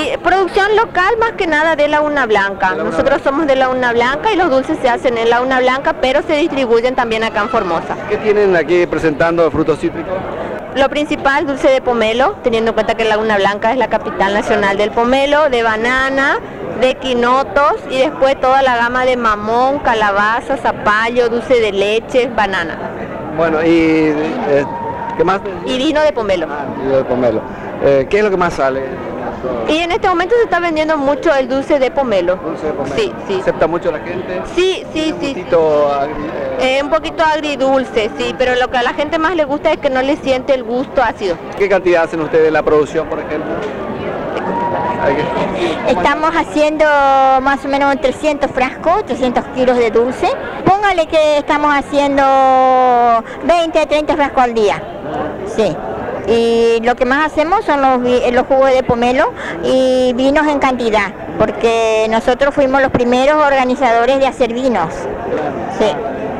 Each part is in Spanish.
Sí, producción local más que nada de la Una Blanca. Nosotros somos de la Una Blanca y los dulces se hacen en la Una Blanca, pero se distribuyen también acá en Formosa. ¿Qué tienen aquí presentando de frutos cítricos? Lo principal, dulce de pomelo, teniendo en cuenta que la Laguna Blanca es la capital nacional del pomelo, de banana, de quinotos y después toda la gama de mamón, calabaza, zapallo, dulce de leche, banana. Bueno, y eh, ¿qué más? Y vino de pomelo. Ah, vino de pomelo. Eh, ¿Qué es lo que más sale? Y en este momento se está vendiendo mucho el dulce de pomelo. Dulce de pomelo. Sí, sí. ¿Acepta mucho la gente? Sí, sí, sí. sí. agri- eh, Eh, un poquito agridulce, sí, pero lo que a la gente más le gusta es que no le siente el gusto ácido. ¿Qué cantidad hacen ustedes de la producción, por ejemplo? Estamos haciendo más o menos 300 frascos, 300 kilos de dulce. Póngale que estamos haciendo 20, 30 frascos al día. Sí. Y lo que más hacemos son los, vi- los jugos de pomelo y vinos en cantidad, porque nosotros fuimos los primeros organizadores de hacer vinos. Sí.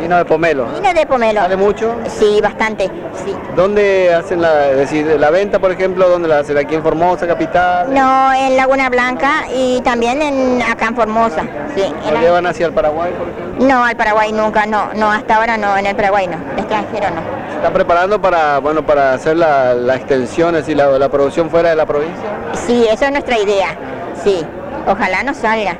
Vino de pomelo. Vino de pomelo. ¿Sale mucho? Sí, bastante. Sí. ¿Dónde hacen la, decir, la venta, por ejemplo? ¿Dónde la hacen? ¿Aquí en Formosa, capital? No, en Laguna Blanca y también en acá en Formosa. Sí. en ¿La la- llevan hacia el Paraguay, por ejemplo? No, al Paraguay nunca, no, no, hasta ahora no, en el Paraguay no, el extranjero no. ¿Se ¿Está preparando para, bueno, para hacer la, la extensión, es la, la producción fuera de la provincia? Sí, eso es nuestra idea, sí, ojalá nos salga.